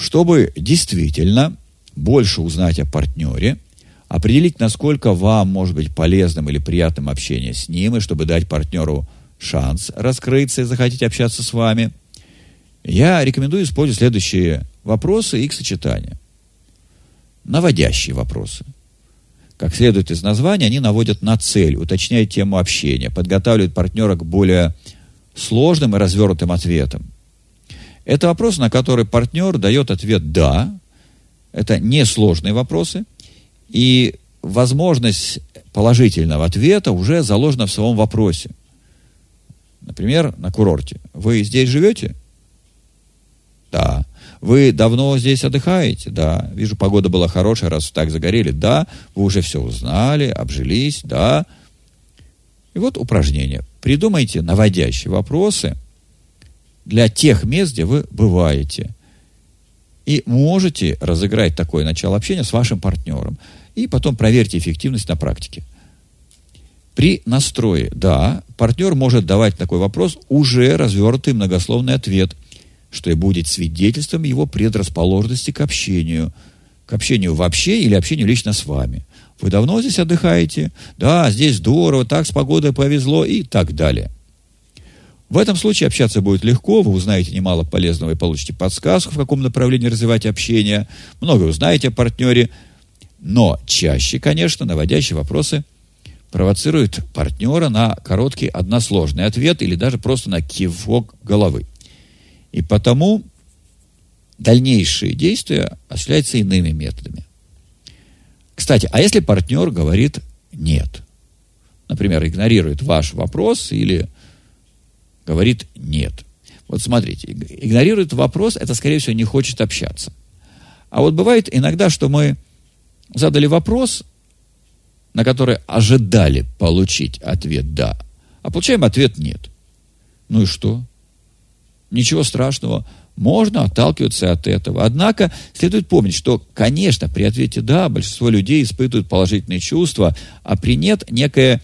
Чтобы действительно больше узнать о партнере, определить, насколько вам может быть полезным или приятным общение с ним, и чтобы дать партнеру шанс раскрыться и захотеть общаться с вами, я рекомендую использовать следующие вопросы и их сочетания. Наводящие вопросы. Как следует из названия, они наводят на цель, уточняют тему общения, подготавливают партнера к более сложным и развернутым ответам. Это вопросы, на которые партнер дает ответ «да». Это несложные вопросы. И возможность положительного ответа уже заложена в самом вопросе. Например, на курорте. Вы здесь живете? Да. Вы давно здесь отдыхаете? Да. Вижу, погода была хорошая, раз так загорели. Да. Вы уже все узнали, обжились? Да. И вот упражнение. Придумайте наводящие вопросы для тех мест, где вы бываете. И можете разыграть такое начало общения с вашим партнером. И потом проверьте эффективность на практике. При настрое «да» партнер может давать такой вопрос уже развернутый многословный ответ, что и будет свидетельством его предрасположенности к общению. К общению вообще или общению лично с вами. Вы давно здесь отдыхаете? Да, здесь здорово, так с погодой повезло и так далее. В этом случае общаться будет легко, вы узнаете немало полезного и получите подсказку, в каком направлении развивать общение, много узнаете о партнере, но чаще, конечно, наводящие вопросы провоцируют партнера на короткий односложный ответ или даже просто на кивок головы. И потому дальнейшие действия осуществляются иными методами. Кстати, а если партнер говорит «нет», например, игнорирует ваш вопрос или говорит «нет», вот смотрите, игнорирует вопрос, это, скорее всего, не хочет общаться. А вот бывает иногда, что мы задали вопрос, на который ожидали получить ответ «да», а получаем ответ «нет». Ну и что? Ничего страшного можно отталкиваться от этого. Однако следует помнить, что, конечно, при ответе «да» большинство людей испытывают положительные чувства, а при «нет» некая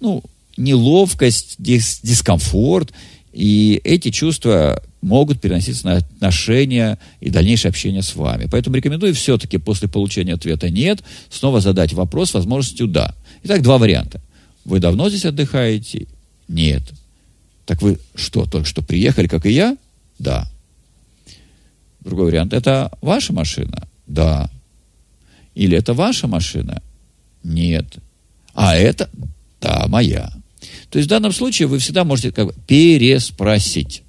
ну, неловкость, дис дискомфорт, и эти чувства могут переноситься на отношения и дальнейшее общение с вами. Поэтому рекомендую все-таки после получения ответа «нет» снова задать вопрос с возможностью «да». Итак, два варианта. Вы давно здесь отдыхаете? Нет. Так вы что, только что приехали, как и я? Да. Другой вариант. Это ваша машина? Да. Или это ваша машина? Нет. А это? Да, моя. То есть в данном случае вы всегда можете как бы переспросить.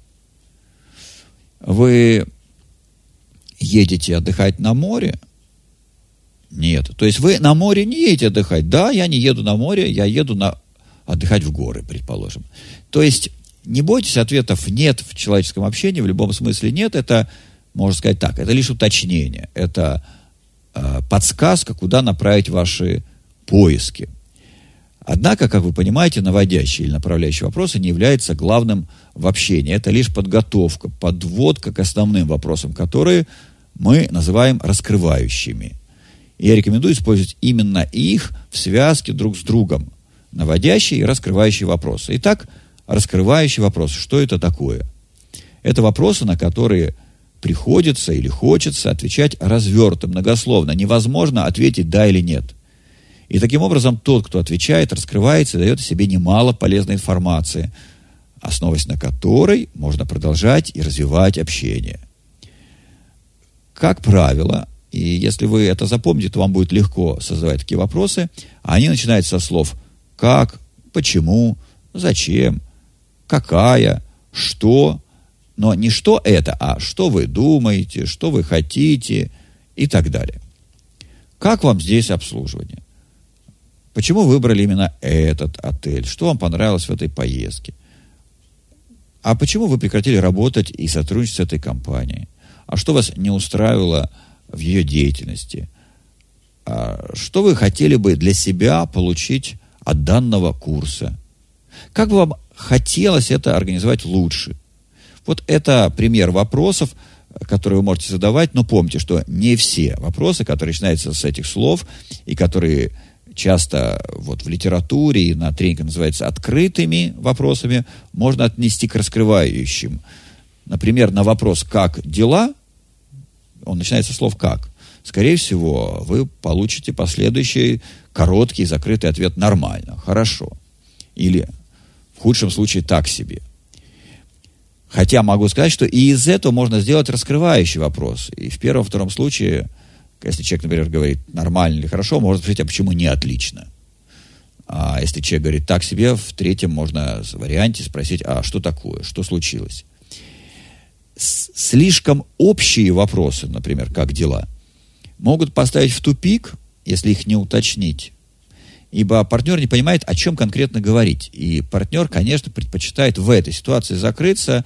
Вы едете отдыхать на море? Нет. То есть вы на море не едете отдыхать. Да, я не еду на море, я еду на отдыхать в горы, предположим. То есть не бойтесь ответов «нет» в человеческом общении, в любом смысле «нет» – это можно сказать так, это лишь уточнение, это э, подсказка, куда направить ваши поиски. Однако, как вы понимаете, наводящие или направляющие вопросы не являются главным в общении. Это лишь подготовка, подводка к основным вопросам, которые мы называем раскрывающими. Я рекомендую использовать именно их в связке друг с другом. Наводящие и раскрывающие вопросы. Итак, раскрывающий вопрос. Что это такое? Это вопросы, на которые приходится или хочется отвечать разверто, многословно. Невозможно ответить «да» или «нет». И таким образом тот, кто отвечает, раскрывается и дает себе немало полезной информации, основываясь на которой можно продолжать и развивать общение. Как правило, и если вы это запомните, то вам будет легко создавать такие вопросы, они начинаются со слов «как», «почему», «зачем», «какая», «что», но не что это, а что вы думаете, что вы хотите и так далее. Как вам здесь обслуживание? Почему выбрали именно этот отель? Что вам понравилось в этой поездке? А почему вы прекратили работать и сотрудничать с этой компанией? А что вас не устраивало в ее деятельности? А что вы хотели бы для себя получить от данного курса? Как бы вам хотелось это организовать лучше? Вот это пример вопросов, которые вы можете задавать, но помните, что не все вопросы, которые начинаются с этих слов и которые часто вот в литературе и на тренингах называются открытыми вопросами, можно отнести к раскрывающим. Например, на вопрос «как дела?» он начинается с слов «как», скорее всего, вы получите последующий короткий закрытый ответ «нормально», «хорошо». Или в худшем случае «так себе». Хотя могу сказать, что и из этого можно сделать раскрывающий вопрос. И в первом-втором случае, если человек, например, говорит нормально или хорошо, можно спросить, а почему не отлично? А если человек говорит так себе, в третьем можно в варианте спросить, а что такое, что случилось? С слишком общие вопросы, например, как дела, могут поставить в тупик, если их не уточнить. Ибо партнер не понимает, о чем конкретно говорить. И партнер, конечно, предпочитает в этой ситуации закрыться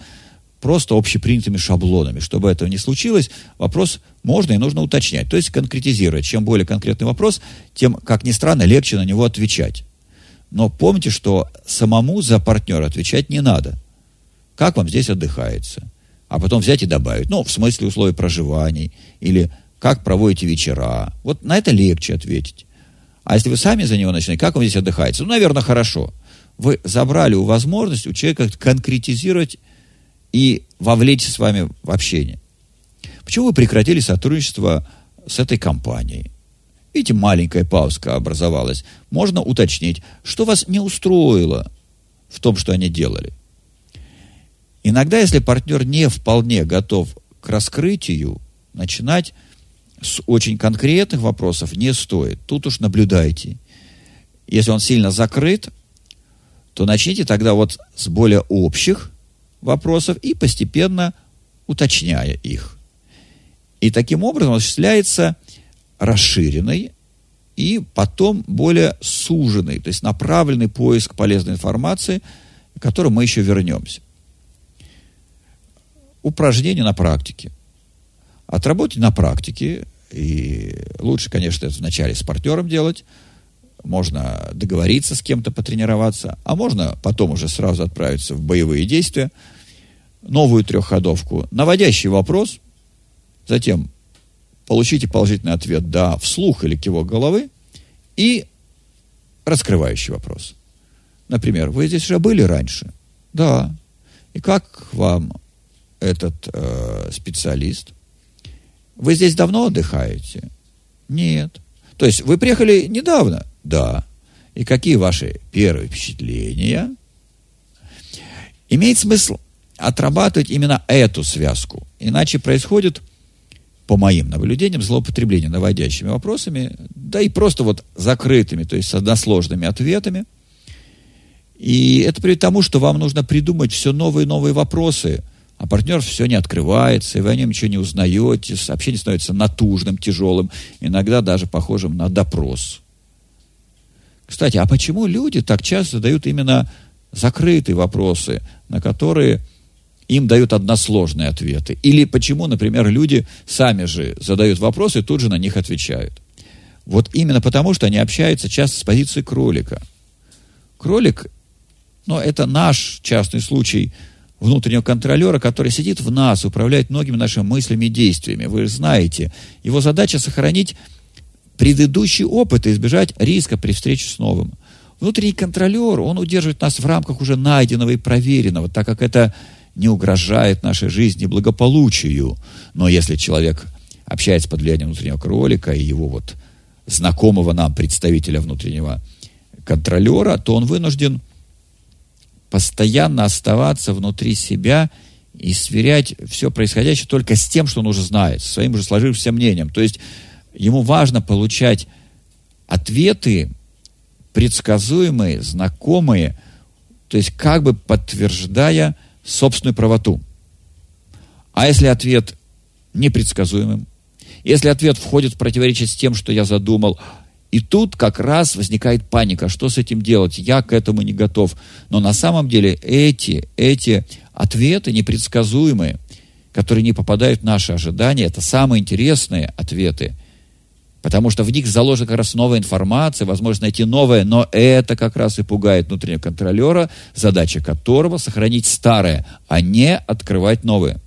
просто общепринятыми шаблонами. Чтобы этого не случилось, вопрос можно и нужно уточнять. То есть конкретизировать. Чем более конкретный вопрос, тем, как ни странно, легче на него отвечать. Но помните, что самому за партнера отвечать не надо. Как вам здесь отдыхается? А потом взять и добавить. Ну, в смысле условий проживания. Или как проводите вечера. Вот на это легче ответить. А если вы сами за него начинаете, как вам здесь отдыхается? Ну, наверное, хорошо. Вы забрали у возможность у человека конкретизировать и вовлечься с вами в общение. Почему вы прекратили сотрудничество с этой компанией? Видите, маленькая паузка образовалась. Можно уточнить, что вас не устроило в том, что они делали. Иногда, если партнер не вполне готов к раскрытию, начинать с очень конкретных вопросов не стоит. Тут уж наблюдайте. Если он сильно закрыт, то начните тогда вот с более общих вопросов и постепенно уточняя их. И таким образом осуществляется расширенный и потом более суженный, то есть направленный поиск полезной информации, к которому мы еще вернемся. Упражнение на практике. Отработать на практике, и лучше, конечно, это вначале с партнером делать, можно договориться с кем-то, потренироваться, а можно потом уже сразу отправиться в боевые действия, новую трехходовку, наводящий вопрос, затем получите положительный ответ «да» вслух или кивок головы и раскрывающий вопрос. Например, вы здесь уже были раньше? Да. И как вам этот э, специалист? Вы здесь давно отдыхаете? Нет. То есть вы приехали недавно? Да. И какие ваши первые впечатления? Имеет смысл отрабатывать именно эту связку. Иначе происходит, по моим наблюдениям, злоупотребление наводящими вопросами, да и просто вот закрытыми, то есть с односложными ответами. И это приводит к тому, что вам нужно придумать все новые и новые вопросы, а партнер все не открывается, и вы о нем ничего не узнаете, сообщение становится натужным, тяжелым, иногда даже похожим на допрос. Кстати, а почему люди так часто задают именно закрытые вопросы, на которые им дают односложные ответы? Или почему, например, люди сами же задают вопросы и тут же на них отвечают? Вот именно потому, что они общаются часто с позиции кролика. Кролик, ну, это наш частный случай – внутреннего контролера, который сидит в нас, управляет многими нашими мыслями и действиями. Вы знаете, его задача сохранить предыдущий опыт и избежать риска при встрече с новым. Внутренний контролер, он удерживает нас в рамках уже найденного и проверенного, так как это не угрожает нашей жизни благополучию. Но если человек общается под влиянием внутреннего кролика и его вот знакомого нам представителя внутреннего контролера, то он вынужден постоянно оставаться внутри себя и сверять все происходящее только с тем, что он уже знает, своим уже сложившимся мнением. То есть ему важно получать ответы предсказуемые, знакомые, то есть как бы подтверждая собственную правоту. А если ответ непредсказуемым, если ответ входит в противоречие с тем, что я задумал, и тут как раз возникает паника, что с этим делать, я к этому не готов. Но на самом деле эти, эти ответы непредсказуемые, которые не попадают в наши ожидания, это самые интересные ответы, потому что в них заложена как раз новая информация, возможность найти новое, но это как раз и пугает внутреннего контролера, задача которого сохранить старое, а не открывать новое.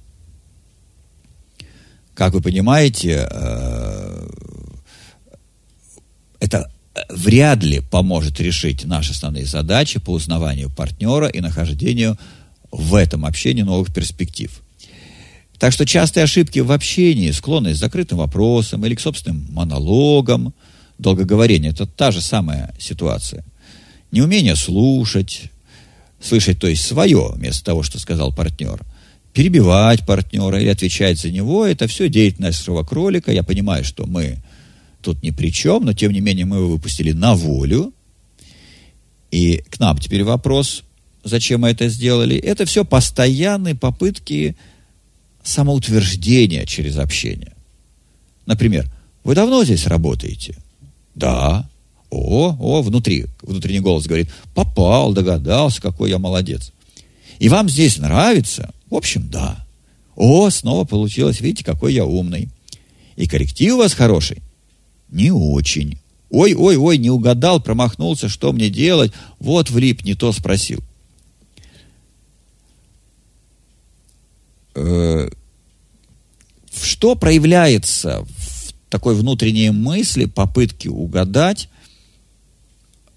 Как вы понимаете, э, это э, вряд ли поможет решить наши основные задачи по узнаванию партнера и нахождению в этом общении новых перспектив. Так что частые ошибки в общении, склонность к закрытым вопросам или к собственным монологам, долгоговорение – это та же самая ситуация. Неумение слушать, слышать, то есть свое, вместо того, что сказал партнер. Перебивать партнера или отвечать за него – это все деятельность кролика. Я понимаю, что мы тут ни при чем, но тем не менее мы его выпустили на волю. И к нам теперь вопрос, зачем мы это сделали. Это все постоянные попытки самоутверждения через общение. Например, вы давно здесь работаете? Да. О, о, внутри, внутренний голос говорит, попал, догадался, какой я молодец. И вам здесь нравится? В общем, да. О, снова получилось, видите, какой я умный. И корректив у вас хороший? Не очень. Ой, ой, ой, не угадал, промахнулся, что мне делать? Вот влип, не то спросил. Э, что проявляется в такой внутренней мысли, попытке угадать,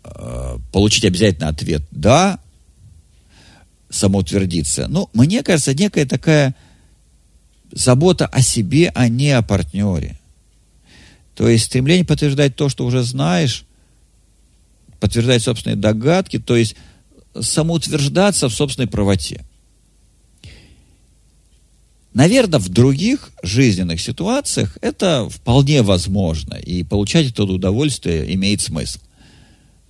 э, получить обязательно ответ «да», самоутвердиться. Ну, мне кажется, некая такая забота о себе, а не о партнере. То есть стремление подтверждать то, что уже знаешь, подтверждать собственные догадки, то есть самоутверждаться в собственной правоте. Наверное, в других жизненных ситуациях это вполне возможно, и получать это удовольствие имеет смысл.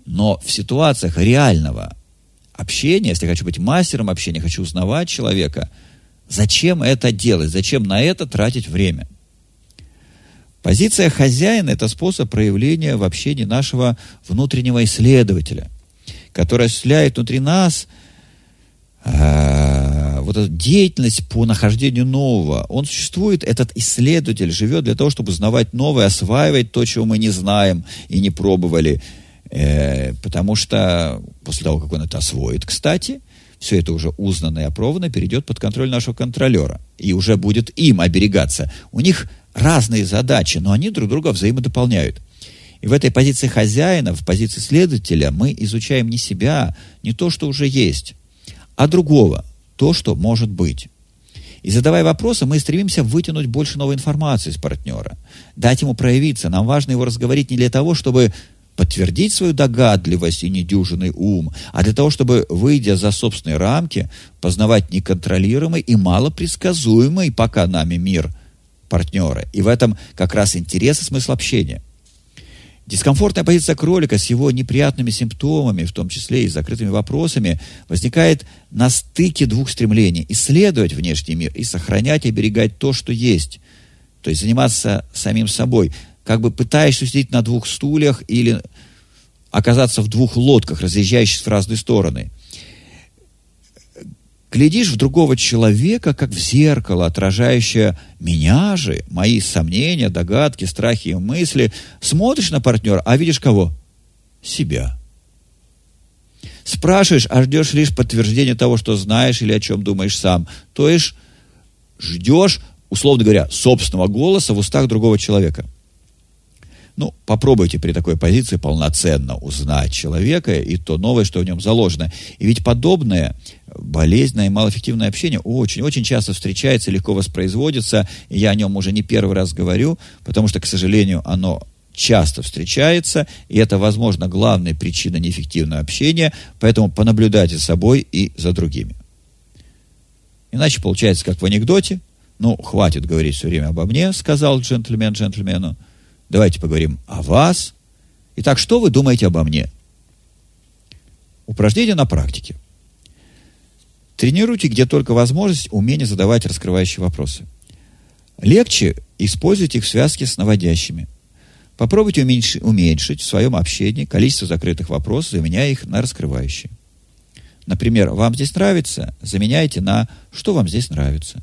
Но в ситуациях реального общения, если я хочу быть мастером общения, хочу узнавать человека, зачем это делать, зачем на это тратить время? Позиция хозяина – это способ проявления в общении нашего внутреннего исследователя, который осуществляет внутри нас э, вот эта деятельность по нахождению нового. Он существует, этот исследователь живет для того, чтобы узнавать новое, осваивать то, чего мы не знаем и не пробовали. Э, потому что после того, как он это освоит, кстати, все это уже узнано и опробовано, перейдет под контроль нашего контролера. И уже будет им оберегаться. У них разные задачи, но они друг друга взаимодополняют. И в этой позиции хозяина, в позиции следователя мы изучаем не себя, не то, что уже есть, а другого, то, что может быть. И задавая вопросы, мы стремимся вытянуть больше новой информации из партнера, дать ему проявиться. Нам важно его разговорить не для того, чтобы подтвердить свою догадливость и недюжинный ум, а для того, чтобы, выйдя за собственные рамки, познавать неконтролируемый и малопредсказуемый пока нами мир партнера. И в этом как раз интерес и смысл общения. Дискомфортная позиция кролика с его неприятными симптомами, в том числе и закрытыми вопросами, возникает на стыке двух стремлений – исследовать внешний мир и сохранять и оберегать то, что есть. То есть заниматься самим собой. Как бы пытаешься сидеть на двух стульях или оказаться в двух лодках, разъезжающих в разные стороны глядишь в другого человека, как в зеркало, отражающее меня же, мои сомнения, догадки, страхи и мысли. Смотришь на партнера, а видишь кого? Себя. Спрашиваешь, а ждешь лишь подтверждения того, что знаешь или о чем думаешь сам. То есть ждешь, условно говоря, собственного голоса в устах другого человека – ну, попробуйте при такой позиции полноценно узнать человека и то новое, что в нем заложено. И ведь подобное болезненное и малоэффективное общение очень-очень часто встречается, легко воспроизводится. Я о нем уже не первый раз говорю, потому что, к сожалению, оно часто встречается, и это, возможно, главная причина неэффективного общения, поэтому понаблюдайте за собой и за другими. Иначе получается, как в анекдоте, ну, хватит говорить все время обо мне, сказал джентльмен джентльмену, Давайте поговорим о вас. Итак, что вы думаете обо мне? Упражнение на практике. Тренируйте, где только возможность, умение задавать раскрывающие вопросы. Легче использовать их в связке с наводящими. Попробуйте уменьшить, уменьшить в своем общении количество закрытых вопросов, заменяя их на раскрывающие. Например, вам здесь нравится, заменяйте на «что вам здесь нравится».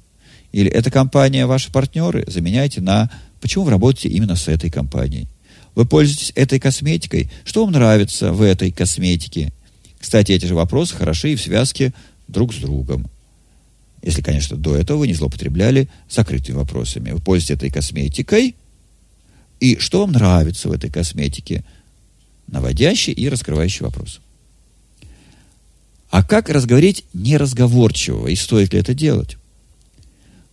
Или «эта компания ваши партнеры», заменяйте на Почему вы работаете именно с этой компанией? Вы пользуетесь этой косметикой? Что вам нравится в этой косметике? Кстати, эти же вопросы хороши и в связке друг с другом. Если, конечно, до этого вы не злоупотребляли закрытыми вопросами. Вы пользуетесь этой косметикой, и что вам нравится в этой косметике? Наводящий и раскрывающий вопрос. А как разговорить неразговорчивого, и стоит ли это делать?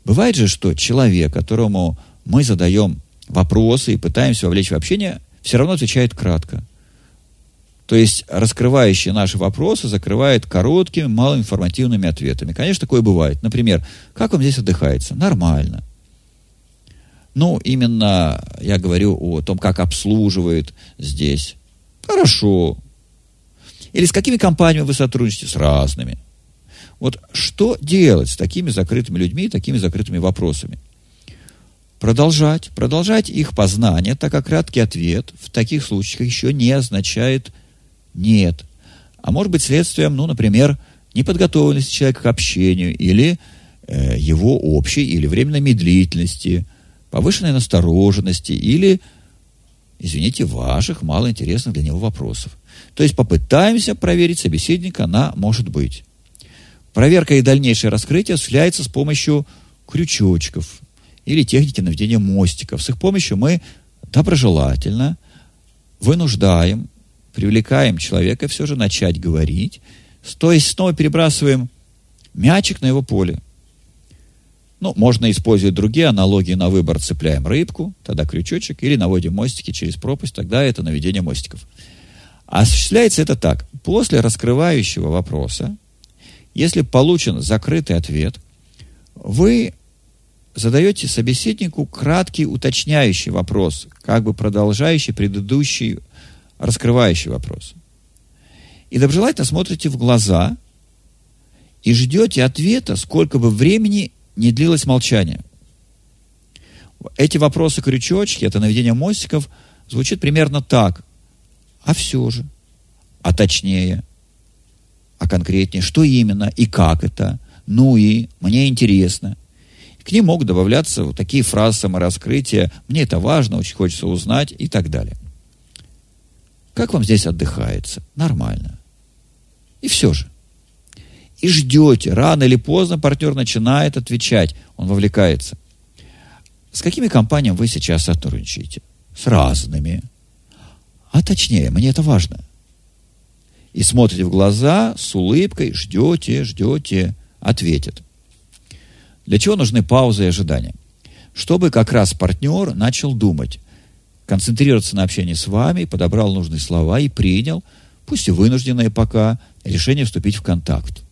Бывает же, что человек, которому мы задаем вопросы и пытаемся вовлечь в общение, все равно отвечает кратко. То есть раскрывающие наши вопросы закрывает короткими, малоинформативными ответами. Конечно, такое бывает. Например, как вам здесь отдыхается? Нормально. Ну, именно я говорю о том, как обслуживает здесь. Хорошо. Или с какими компаниями вы сотрудничаете? С разными. Вот что делать с такими закрытыми людьми, такими закрытыми вопросами? Продолжать, продолжать их познание, так как краткий ответ в таких случаях еще не означает «нет». А может быть следствием, ну, например, неподготовленности человека к общению или э, его общей или временной медлительности, повышенной настороженности или, извините, ваших малоинтересных для него вопросов. То есть попытаемся проверить собеседника на «может быть». Проверка и дальнейшее раскрытие осуществляется с помощью крючочков или техники наведения мостиков. С их помощью мы доброжелательно вынуждаем, привлекаем человека все же начать говорить, то есть снова перебрасываем мячик на его поле. Ну, можно использовать другие аналогии на выбор. Цепляем рыбку, тогда крючочек, или наводим мостики через пропасть, тогда это наведение мостиков. Осуществляется это так. После раскрывающего вопроса если получен закрытый ответ, вы задаете собеседнику краткий уточняющий вопрос, как бы продолжающий предыдущий раскрывающий вопрос. И доброжелательно смотрите в глаза и ждете ответа, сколько бы времени не длилось молчание. Эти вопросы-крючочки, это наведение мостиков, звучит примерно так. А все же, а точнее – а конкретнее, что именно и как это, ну и мне интересно. К ним могут добавляться вот такие фразы самораскрытия, мне это важно, очень хочется узнать и так далее. Как вам здесь отдыхается? Нормально. И все же. И ждете, рано или поздно партнер начинает отвечать, он вовлекается. С какими компаниями вы сейчас сотрудничаете? С разными. А точнее, мне это важно – и смотрите в глаза с улыбкой, ждете, ждете, ответит. Для чего нужны паузы и ожидания? Чтобы как раз партнер начал думать, концентрироваться на общении с вами, подобрал нужные слова и принял, пусть и вынужденное пока, решение вступить в контакт.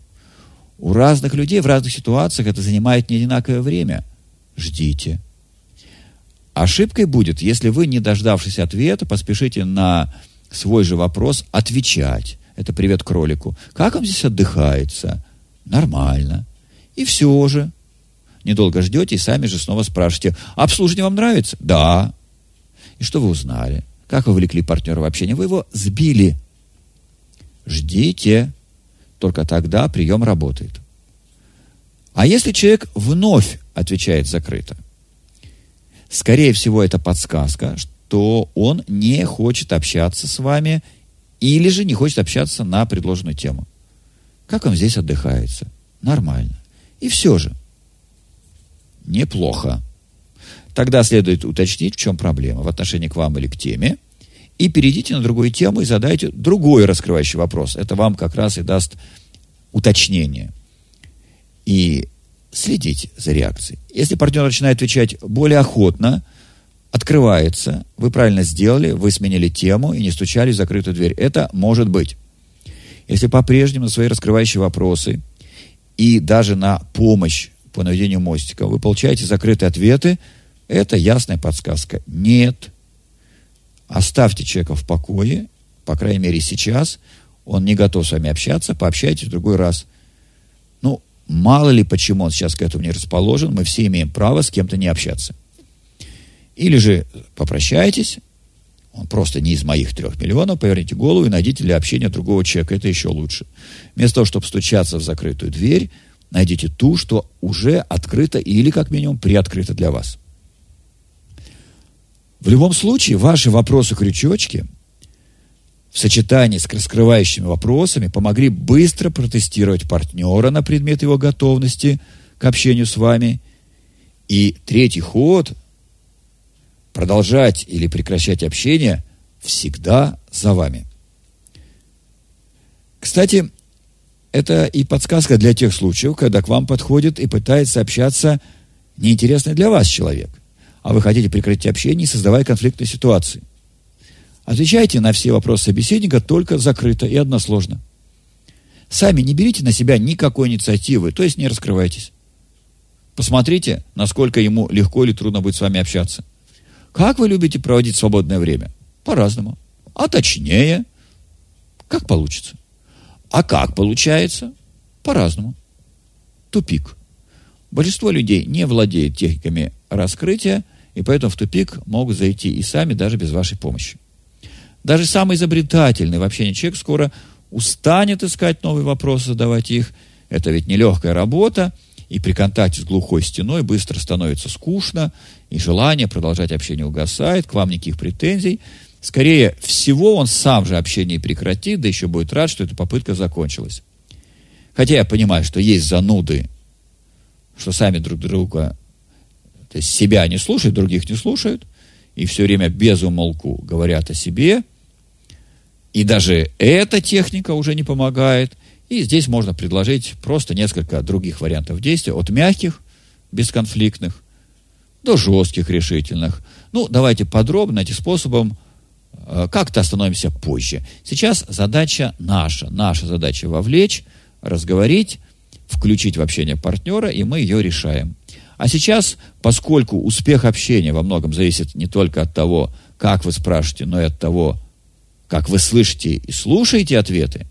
У разных людей в разных ситуациях это занимает не одинаковое время. Ждите. Ошибкой будет, если вы, не дождавшись ответа, поспешите на свой же вопрос отвечать. Это привет кролику. Как вам здесь отдыхается? Нормально. И все же. Недолго ждете и сами же снова спрашиваете, обслуживание вам нравится? Да. И что вы узнали? Как вы влекли партнера в общение? Вы его сбили. Ждите. Только тогда прием работает. А если человек вновь отвечает закрыто? Скорее всего, это подсказка, что он не хочет общаться с вами или же не хочет общаться на предложенную тему. Как вам здесь отдыхается? Нормально. И все же. Неплохо. Тогда следует уточнить, в чем проблема в отношении к вам или к теме, и перейдите на другую тему и задайте другой раскрывающий вопрос. Это вам как раз и даст уточнение. И следите за реакцией. Если партнер начинает отвечать более охотно – открывается, вы правильно сделали, вы сменили тему и не стучали в закрытую дверь. Это может быть. Если по-прежнему на свои раскрывающие вопросы и даже на помощь по наведению мостика вы получаете закрытые ответы, это ясная подсказка. Нет. Оставьте человека в покое, по крайней мере сейчас, он не готов с вами общаться, пообщайтесь в другой раз. Ну, мало ли почему он сейчас к этому не расположен, мы все имеем право с кем-то не общаться. Или же попрощайтесь, он просто не из моих трех миллионов, поверните голову и найдите для общения другого человека. Это еще лучше. Вместо того, чтобы стучаться в закрытую дверь, найдите ту, что уже открыта или, как минимум, приоткрыта для вас. В любом случае, ваши вопросы-крючочки в сочетании с раскрывающими вопросами помогли быстро протестировать партнера на предмет его готовности к общению с вами. И третий ход – продолжать или прекращать общение всегда за вами. Кстати, это и подсказка для тех случаев, когда к вам подходит и пытается общаться неинтересный для вас человек, а вы хотите прекратить общение, создавая конфликтные ситуации. Отвечайте на все вопросы собеседника только закрыто и односложно. Сами не берите на себя никакой инициативы, то есть не раскрывайтесь. Посмотрите, насколько ему легко или трудно будет с вами общаться. Как вы любите проводить свободное время? По-разному. А точнее, как получится. А как получается? По-разному. Тупик. Большинство людей не владеет техниками раскрытия, и поэтому в тупик могут зайти и сами, даже без вашей помощи. Даже самый изобретательный в общении человек скоро устанет искать новые вопросы, задавать их. Это ведь нелегкая работа, и при контакте с глухой стеной быстро становится скучно, и желание продолжать общение угасает, к вам никаких претензий. Скорее всего, он сам же общение прекратит, да еще будет рад, что эта попытка закончилась. Хотя я понимаю, что есть зануды, что сами друг друга, то есть себя не слушают, других не слушают, и все время без умолку говорят о себе – и даже эта техника уже не помогает. И здесь можно предложить просто несколько других вариантов действия, от мягких, бесконфликтных, до жестких, решительных. Ну, давайте подробно этим способом как-то остановимся позже. Сейчас задача наша, наша задача вовлечь, разговорить, включить в общение партнера, и мы ее решаем. А сейчас, поскольку успех общения во многом зависит не только от того, как вы спрашиваете, но и от того, как вы слышите и слушаете ответы,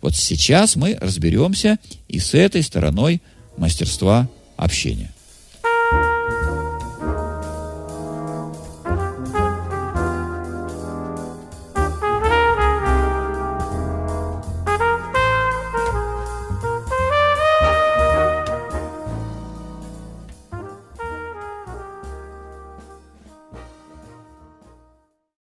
вот сейчас мы разберемся и с этой стороной мастерства общения.